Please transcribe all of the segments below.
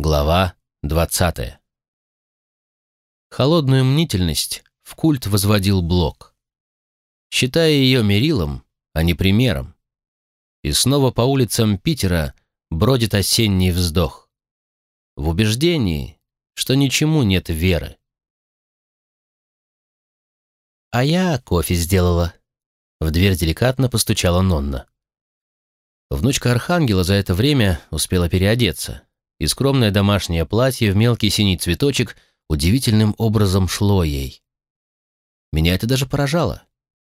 Глава двадцатая. Холодную мнительность в культ возводил Блок, считая ее мерилом, а не примером. И снова по улицам Питера бродит осенний вздох. В убеждении, что ничему нет веры. «А я кофе сделала». В дверь деликатно постучала Нонна. Внучка Архангела за это время успела переодеться, и скромное домашнее платье в мелкий синий цветочек удивительным образом шло ей. Меня это даже поражало,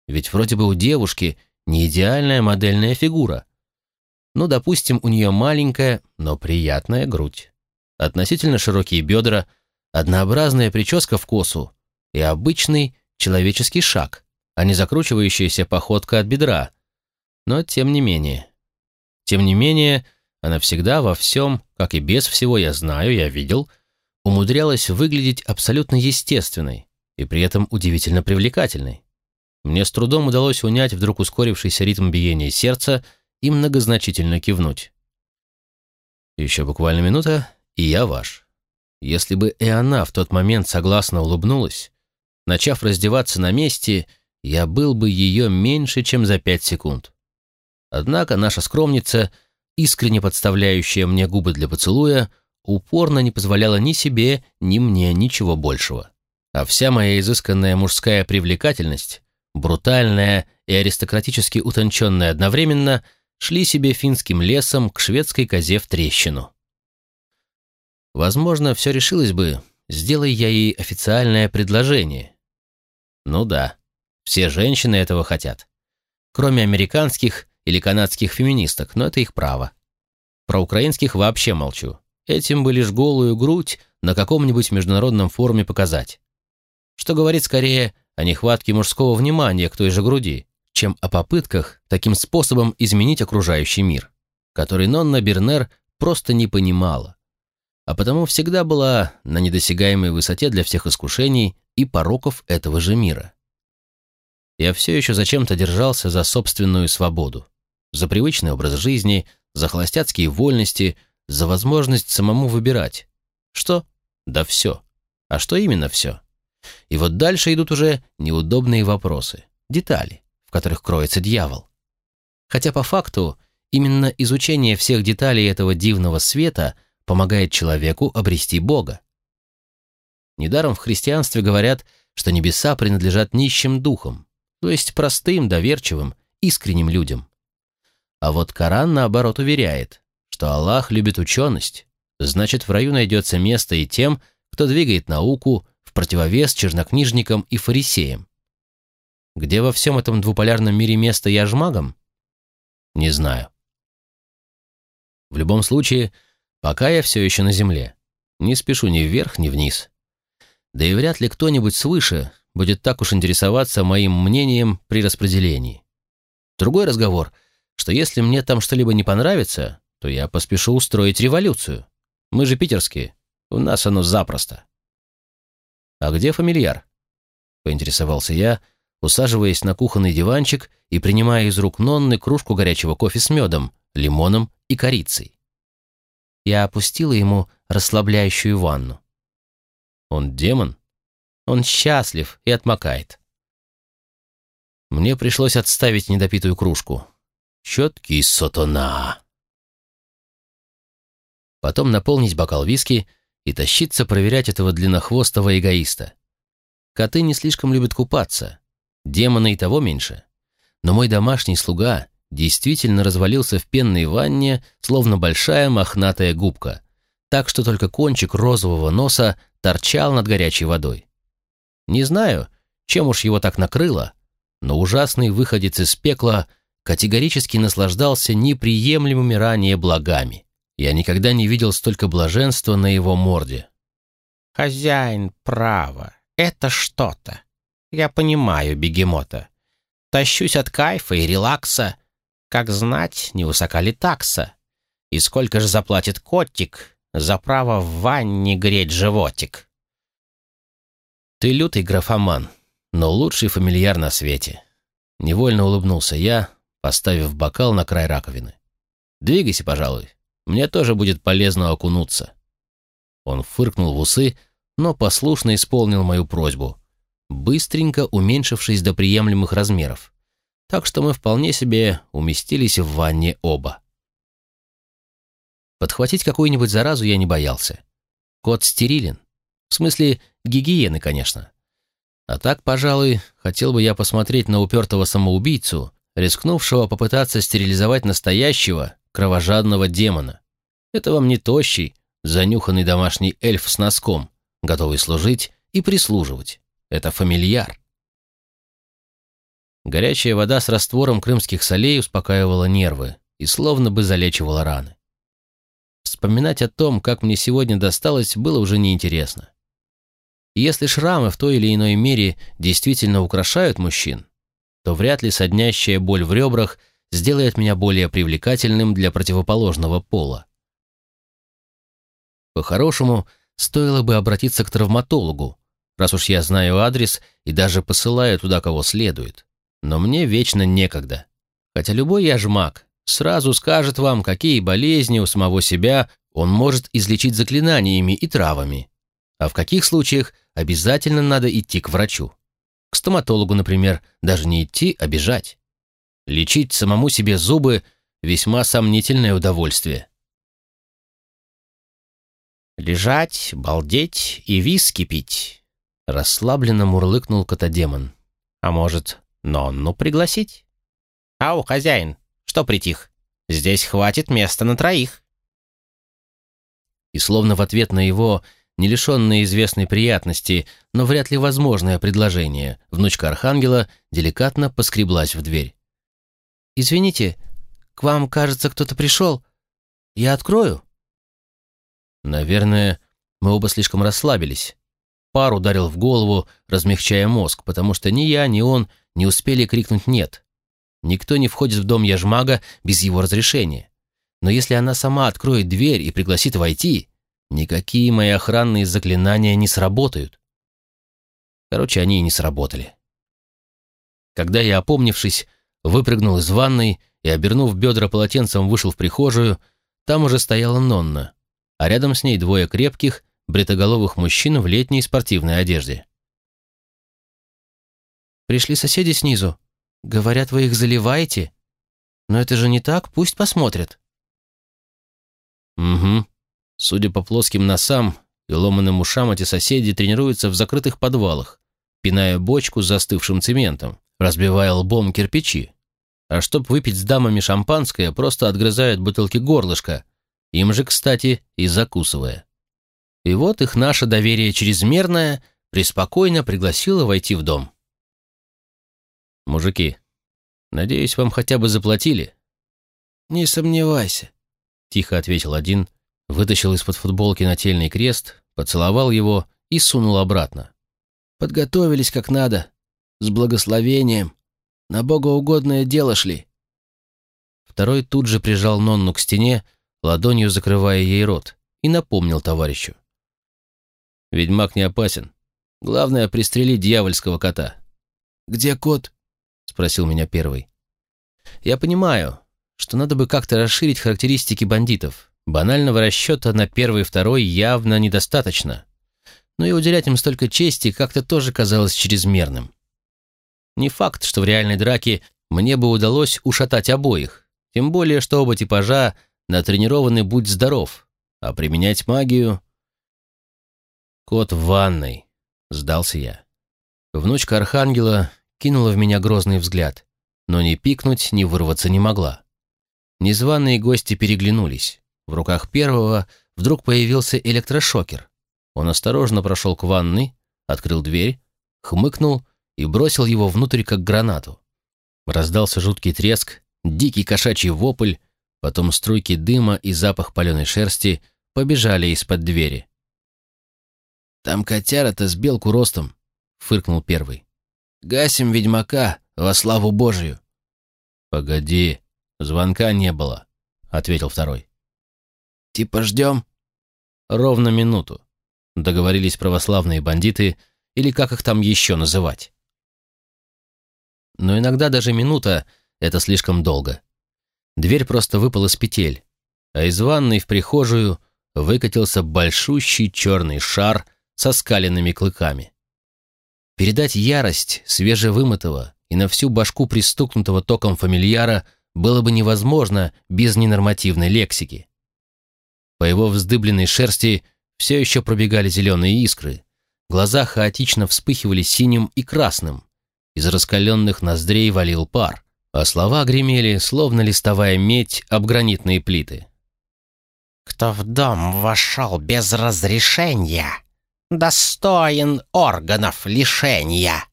ведь вроде бы у девушки не идеальная модельная фигура. Ну, допустим, у нее маленькая, но приятная грудь, относительно широкие бедра, однообразная прическа в косу и обычный человеческий шаг, а не закручивающаяся походка от бедра. Но тем не менее. Тем не менее, она всегда во всем, как и без всего я знаю, я видел, умудрялась выглядеть абсолютно естественной и при этом удивительно привлекательной. Мне с трудом удалось унять вдруг ускорившийся ритм биения сердца и многозначительно кивнуть. Еще буквально минута, и я ваш. Если бы и она в тот момент согласно улыбнулась, начав раздеваться на месте, я был бы ее меньше, чем за пять секунд. Однако наша скромница, искренне подставляющая мне губы для поцелуя, упорно не позволяла ни себе, ни мне ничего большего. А вся моя изысканная мужская привлекательность, брутальная и аристократически утонченная одновременно, шли себе финским лесом к шведской козе в трещину. Возможно, все решилось бы, сделай я ей официальное предложение. Ну да, все женщины этого хотят. Кроме американских или канадских феминисток, но это их право. Про украинских вообще молчу. Этим бы лишь голую грудь на каком-нибудь международном форуме показать. Что говорит скорее о нехватке мужского внимания к той же груди, чем о попытках таким способом изменить окружающий мир, который Нонна Бернер просто не понимала, а потому всегда была на недосягаемой высоте для всех искушений и пороков этого же мира я все еще зачем-то держался за собственную свободу, за привычный образ жизни, за холостяцкие вольности, за возможность самому выбирать. Что? Да все. А что именно все? И вот дальше идут уже неудобные вопросы, детали, в которых кроется дьявол. Хотя по факту именно изучение всех деталей этого дивного света помогает человеку обрести Бога. Недаром в христианстве говорят, что небеса принадлежат нищим духам, то есть простым, доверчивым, искренним людям. А вот Коран, наоборот, уверяет, что Аллах любит ученость, значит, в раю найдется место и тем, кто двигает науку в противовес чернокнижникам и фарисеям. Где во всем этом двуполярном мире место яжмагам? Не знаю. В любом случае, пока я все еще на земле. Не спешу ни вверх, ни вниз. Да и вряд ли кто-нибудь свыше будет так уж интересоваться моим мнением при распределении. Другой разговор, что если мне там что-либо не понравится, то я поспешу устроить революцию. Мы же питерские, у нас оно запросто. «А где фамильяр?» — поинтересовался я, усаживаясь на кухонный диванчик и принимая из рук Нонны кружку горячего кофе с медом, лимоном и корицей. Я опустила ему расслабляющую ванну. «Он демон?» Он счастлив и отмокает. Мне пришлось отставить недопитую кружку. Четкий сотона. Потом наполнить бокал виски и тащиться проверять этого длиннохвостого эгоиста. Коты не слишком любят купаться, демоны и того меньше. Но мой домашний слуга действительно развалился в пенной ванне, словно большая мохнатая губка, так что только кончик розового носа торчал над горячей водой. Не знаю, чем уж его так накрыло, но ужасный выходец из пекла категорически наслаждался неприемлемыми ранее благами. Я никогда не видел столько блаженства на его морде. «Хозяин, право, это что-то. Я понимаю бегемота. Тащусь от кайфа и релакса. Как знать, не высока ли такса. И сколько же заплатит котик за право в ванне греть животик?» «Ты лютый графоман, но лучший фамильяр на свете». Невольно улыбнулся я, поставив бокал на край раковины. «Двигайся, пожалуй. Мне тоже будет полезно окунуться». Он фыркнул в усы, но послушно исполнил мою просьбу, быстренько уменьшившись до приемлемых размеров. Так что мы вполне себе уместились в ванне оба. Подхватить какую-нибудь заразу я не боялся. Кот стерилен. В смысле, гигиены, конечно. А так, пожалуй, хотел бы я посмотреть на упертого самоубийцу, рискнувшего попытаться стерилизовать настоящего, кровожадного демона. Это вам не тощий, занюханный домашний эльф с носком, готовый служить и прислуживать. Это фамильяр. Горячая вода с раствором крымских солей успокаивала нервы и словно бы залечивала раны. Вспоминать о том, как мне сегодня досталось, было уже неинтересно. Если шрамы в той или иной мере действительно украшают мужчин, то вряд ли соднящая боль в ребрах сделает меня более привлекательным для противоположного пола. По-хорошему, стоило бы обратиться к травматологу, раз уж я знаю адрес и даже посылаю туда кого следует. Но мне вечно некогда. Хотя любой яжмак сразу скажет вам, какие болезни у самого себя он может излечить заклинаниями и травами, а в каких случаях обязательно надо идти к врачу. К стоматологу, например, даже не идти, а бежать. Лечить самому себе зубы – весьма сомнительное удовольствие. «Лежать, балдеть и виски пить», — расслабленно мурлыкнул котодемон. «А может, Нонну пригласить?» «Ау, хозяин, что притих? Здесь хватит места на троих». И словно в ответ на его не лишенное известной приятности, но вряд ли возможное предложение, внучка Архангела деликатно поскреблась в дверь. «Извините, к вам, кажется, кто-то пришел. Я открою?» Наверное, мы оба слишком расслабились. Пар ударил в голову, размягчая мозг, потому что ни я, ни он не успели крикнуть «нет». Никто не входит в дом Яжмага без его разрешения. Но если она сама откроет дверь и пригласит войти, никакие мои охранные заклинания не сработают. Короче, они и не сработали. Когда я, опомнившись, выпрыгнул из ванной и, обернув бедра полотенцем, вышел в прихожую, там уже стояла Нонна, а рядом с ней двое крепких, бритоголовых мужчин в летней спортивной одежде. «Пришли соседи снизу. Говорят, вы их заливаете. Но это же не так, пусть посмотрят». «Угу. Судя по плоским носам и ломаным ушам, эти соседи тренируются в закрытых подвалах, пиная бочку с застывшим цементом, разбивая лбом кирпичи. А чтоб выпить с дамами шампанское, просто отгрызают бутылки горлышка, им же, кстати, и закусывая. И вот их наше доверие чрезмерное преспокойно пригласило войти в дом. «Мужики, надеюсь, вам хотя бы заплатили?» «Не сомневайся», — тихо ответил один, вытащил из-под футболки нательный крест, поцеловал его и сунул обратно. «Подготовились как надо, с благословением, на богоугодное дело шли». Второй тут же прижал Нонну к стене, ладонью закрывая ей рот, и напомнил товарищу. «Ведьмак не опасен. Главное — пристрелить дьявольского кота». «Где кот?» — спросил меня первый. «Я понимаю, что надо бы как-то расширить характеристики бандитов. Банального расчета на первый и второй явно недостаточно. Но и уделять им столько чести как-то тоже казалось чрезмерным. Не факт, что в реальной драке мне бы удалось ушатать обоих, тем более, что оба типажа натренированный будь здоров, а применять магию... Кот в ванной, сдался я. Внучка Архангела кинула в меня грозный взгляд, но ни пикнуть, ни вырваться не могла. Незваные гости переглянулись. В руках первого вдруг появился электрошокер. Он осторожно прошел к ванной, открыл дверь, хмыкнул и бросил его внутрь, как гранату. Раздался жуткий треск, дикий кошачий вопль, Потом струйки дыма и запах паленой шерсти побежали из-под двери. «Там котяра-то с белку ростом», — фыркнул первый. «Гасим ведьмака во славу Божию». «Погоди, звонка не было», — ответил второй. «Типа ждем?» «Ровно минуту», — договорились православные бандиты, или как их там еще называть. Но иногда даже минута — это слишком долго. Дверь просто выпала с петель, а из ванной в прихожую выкатился большущий черный шар со скаленными клыками. Передать ярость свежевымытого и на всю башку пристукнутого током фамильяра было бы невозможно без ненормативной лексики. По его вздыбленной шерсти все еще пробегали зеленые искры, глаза хаотично вспыхивали синим и красным, из раскаленных ноздрей валил пар, а слова гремели, словно листовая медь об гранитные плиты. «Кто в дом вошел без разрешения, достоин органов лишения».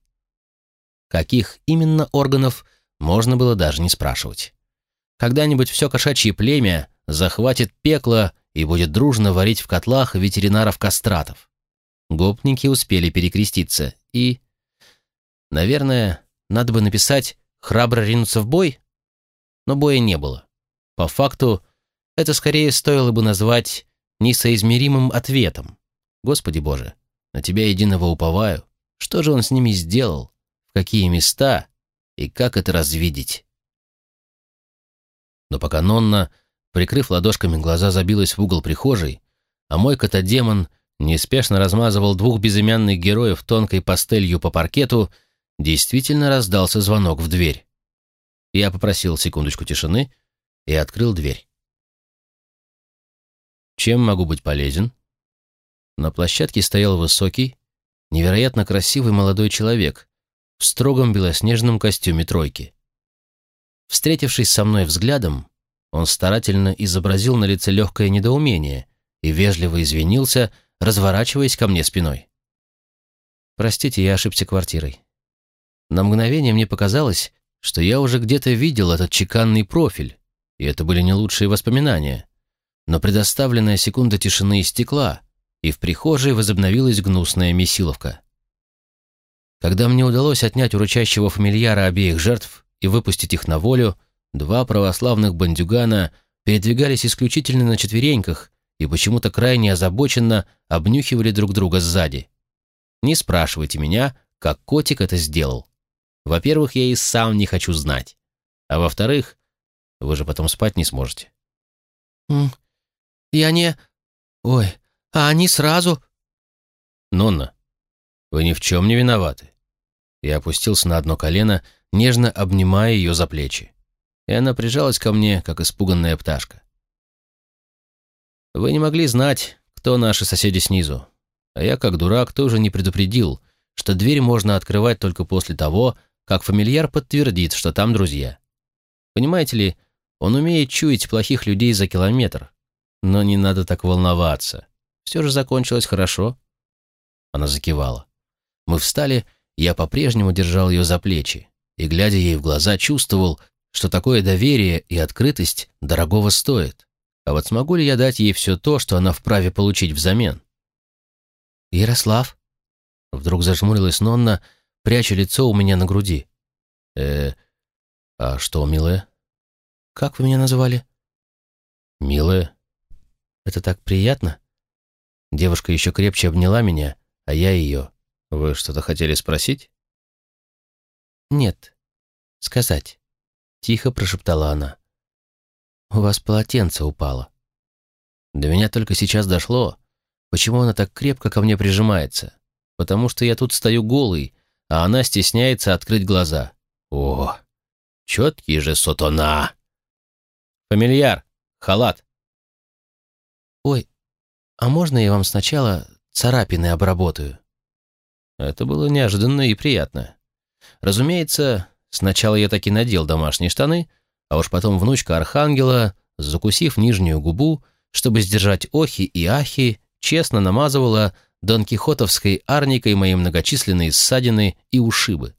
Каких именно органов, можно было даже не спрашивать. Когда-нибудь все кошачье племя захватит пекло и будет дружно варить в котлах ветеринаров-кастратов. Гопники успели перекреститься и... Наверное, надо бы написать «храбро ринуться в бой», но боя не было. По факту, это скорее стоило бы назвать несоизмеримым ответом. Господи Боже, на Тебя единого уповаю. Что же он с ними сделал? В какие места? И как это развидеть? Но пока Нонна, прикрыв ладошками глаза, забилась в угол прихожей, а мой котодемон неспешно размазывал двух безымянных героев тонкой пастелью по паркету, действительно раздался звонок в дверь. Я попросил секундочку тишины и открыл дверь. Чем могу быть полезен? На площадке стоял высокий, невероятно красивый молодой человек в строгом белоснежном костюме тройки. Встретившись со мной взглядом, он старательно изобразил на лице легкое недоумение и вежливо извинился, разворачиваясь ко мне спиной. «Простите, я ошибся квартирой. На мгновение мне показалось, что я уже где-то видел этот чеканный профиль, и это были не лучшие воспоминания. Но предоставленная секунда тишины истекла, и в прихожей возобновилась гнусная месиловка. Когда мне удалось отнять у рычащего фамильяра обеих жертв и выпустить их на волю, два православных бандюгана передвигались исключительно на четвереньках и почему-то крайне озабоченно обнюхивали друг друга сзади. Не спрашивайте меня, как котик это сделал. Во-первых, я и сам не хочу знать. А во-вторых, вы же потом спать не сможете. «Я не... Ой, а они сразу...» «Нонна, вы ни в чем не виноваты». Я опустился на одно колено, нежно обнимая ее за плечи. И она прижалась ко мне, как испуганная пташка. «Вы не могли знать, кто наши соседи снизу. А я, как дурак, тоже не предупредил, что дверь можно открывать только после того, как фамильяр подтвердит, что там друзья. Понимаете ли, он умеет чуять плохих людей за километр. Но не надо так волноваться. Все же закончилось хорошо. Она закивала. Мы встали, я по-прежнему держал ее за плечи и, глядя ей в глаза, чувствовал, что такое доверие и открытость дорогого стоит. А вот смогу ли я дать ей все то, что она вправе получить взамен? «Ярослав?» Вдруг зажмурилась Нонна, пряча лицо у меня на груди. «Э, а что, милая?» «Как вы меня называли?» «Милая». «Это так приятно?» Девушка еще крепче обняла меня, а я ее. «Вы что-то хотели спросить?» «Нет, сказать», — тихо прошептала она. «У вас полотенце упало». До меня только сейчас дошло, почему она так крепко ко мне прижимается. Потому что я тут стою голый, а она стесняется открыть глаза. О, четкий же сотона! Фамильяр, халат. Ой, а можно я вам сначала царапины обработаю? Это было неожиданно и приятно. Разумеется, сначала я таки надел домашние штаны, а уж потом внучка Архангела, закусив нижнюю губу, чтобы сдержать охи и ахи, честно намазывала донкихотовской арникой мои многочисленные ссадины и ушибы.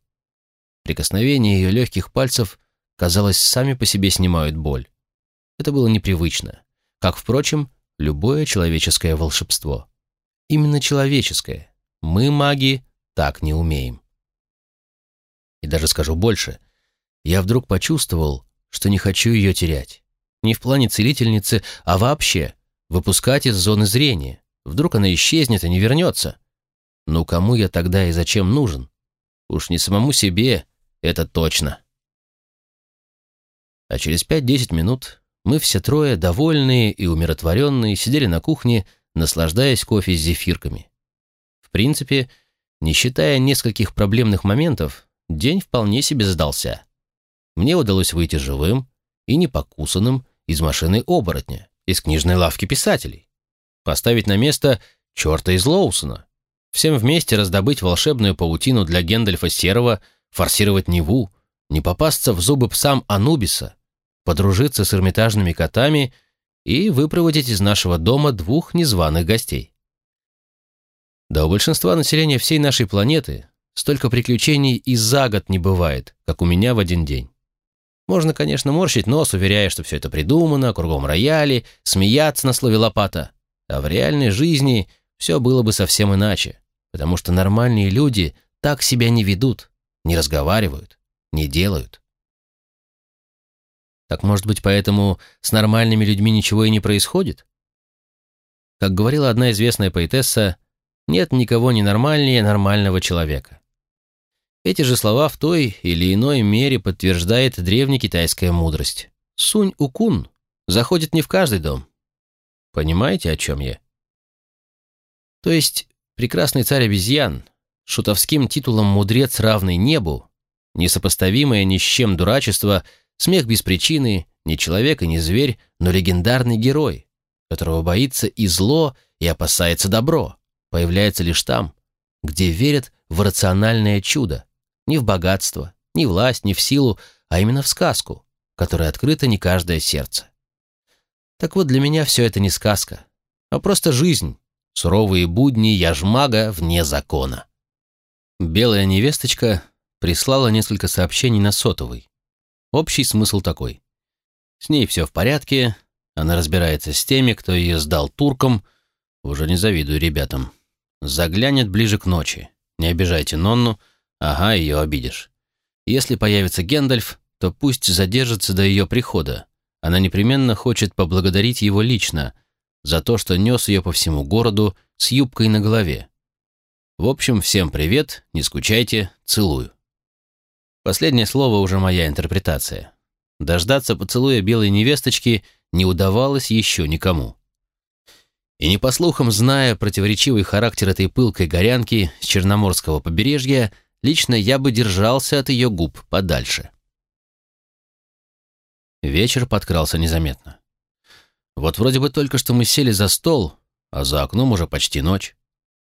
Прикосновения ее легких пальцев, казалось, сами по себе снимают боль. Это было непривычно, как, впрочем, любое человеческое волшебство. Именно человеческое. Мы, маги, так не умеем. И даже скажу больше, я вдруг почувствовал, что не хочу ее терять. Не в плане целительницы, а вообще выпускать из зоны зрения. Вдруг она исчезнет и не вернется. Ну кому я тогда и зачем нужен? Уж не самому себе, это точно. А через пять-десять минут мы все трое, довольные и умиротворенные, сидели на кухне, наслаждаясь кофе с зефирками. В принципе, не считая нескольких проблемных моментов, день вполне себе сдался. Мне удалось выйти живым и непокусанным из машины оборотня, из книжной лавки писателей. Поставить на место черта из Лоусона. Всем вместе раздобыть волшебную паутину для Гендальфа Серого, форсировать Неву, не попасться в зубы псам Анубиса, подружиться с эрмитажными котами и выпроводить из нашего дома двух незваных гостей. Да у большинства населения всей нашей планеты столько приключений и за год не бывает, как у меня в один день. Можно, конечно, морщить нос, уверяя, что все это придумано, кругом рояли, смеяться на слове «лопата». А в реальной жизни все было бы совсем иначе, потому что нормальные люди так себя не ведут, не разговаривают, не делают. Так может быть, поэтому с нормальными людьми ничего и не происходит? Как говорила одна известная поэтесса, нет никого ненормальнее нормального человека. Эти же слова в той или иной мере подтверждает древнекитайская мудрость. Сунь-укун заходит не в каждый дом. Понимаете, о чем я? То есть, прекрасный царь обезьян, шутовским титулом «мудрец, равный небу», несопоставимое ни с чем дурачество, смех без причины, не человек и не зверь, но легендарный герой, которого боится и зло, и опасается добро, появляется лишь там, где верят в рациональное чудо, ни в богатство, ни власть, ни в силу, а именно в сказку, которая открыта не каждое сердце. Так вот, для меня все это не сказка, а просто жизнь, суровые будни яжмага вне закона. Белая невесточка прислала несколько сообщений на сотовый. Общий смысл такой. С ней все в порядке, она разбирается с теми, кто ее сдал туркам, уже не завидую ребятам. Заглянет ближе к ночи. Не обижайте Нонну, Ага, ее обидишь. Если появится Гендальф, то пусть задержится до ее прихода. Она непременно хочет поблагодарить его лично за то, что нес ее по всему городу с юбкой на голове. В общем, всем привет, не скучайте, целую. Последнее слово уже моя интерпретация. Дождаться поцелуя белой невесточки не удавалось еще никому. И не по слухам, зная противоречивый характер этой пылкой горянки с Черноморского побережья, Лично я бы держался от ее губ подальше. Вечер подкрался незаметно. Вот вроде бы только что мы сели за стол, а за окном уже почти ночь.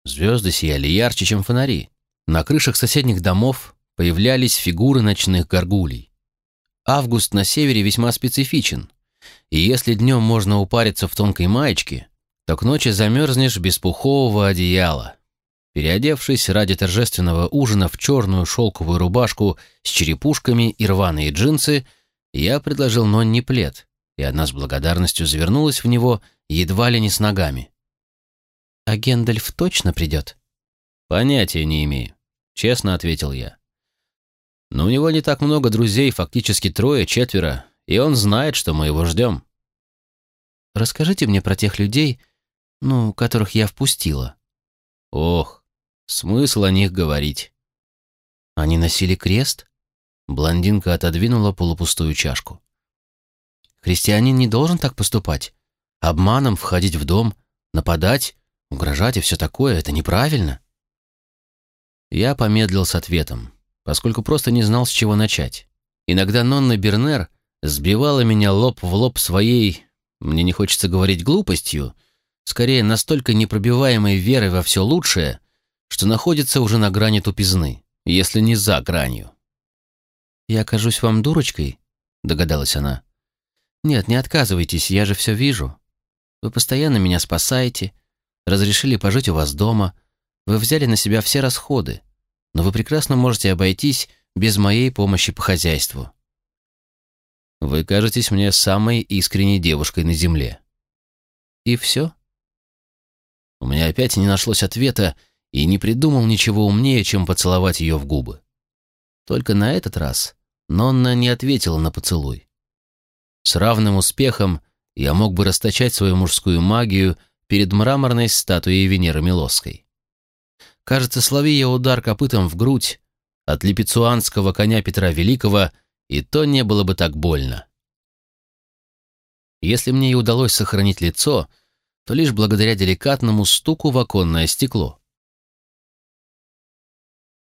Звезды сияли ярче, чем фонари. На крышах соседних домов появлялись фигуры ночных горгулей. Август на севере весьма специфичен, и если днем можно упариться в тонкой маечке, то к ночи замерзнешь без пухового одеяла, Переодевшись ради торжественного ужина в черную шелковую рубашку с черепушками и рваные джинсы, я предложил Нонни плед, и она с благодарностью завернулась в него едва ли не с ногами. «А Гендальф точно придет?» «Понятия не имею», — честно ответил я. «Но у него не так много друзей, фактически трое, четверо, и он знает, что мы его ждем». «Расскажите мне про тех людей, ну, которых я впустила». «Ох, Смысл о них говорить. Они носили крест? Блондинка отодвинула полупустую чашку. Христианин не должен так поступать. Обманом входить в дом, нападать, угрожать и все такое — это неправильно. Я помедлил с ответом, поскольку просто не знал, с чего начать. Иногда Нонна Бернер сбивала меня лоб в лоб своей, мне не хочется говорить глупостью, скорее настолько непробиваемой верой во все лучшее, что находится уже на грани тупизны, если не за гранью. «Я окажусь вам дурочкой?» — догадалась она. «Нет, не отказывайтесь, я же все вижу. Вы постоянно меня спасаете, разрешили пожить у вас дома, вы взяли на себя все расходы, но вы прекрасно можете обойтись без моей помощи по хозяйству». «Вы кажетесь мне самой искренней девушкой на земле». «И все?» У меня опять не нашлось ответа, и не придумал ничего умнее, чем поцеловать ее в губы. Только на этот раз Нонна не ответила на поцелуй. С равным успехом я мог бы расточать свою мужскую магию перед мраморной статуей Венеры Милосской. Кажется, слови я удар копытом в грудь от липецуанского коня Петра Великого, и то не было бы так больно. Если мне и удалось сохранить лицо, то лишь благодаря деликатному стуку в оконное стекло.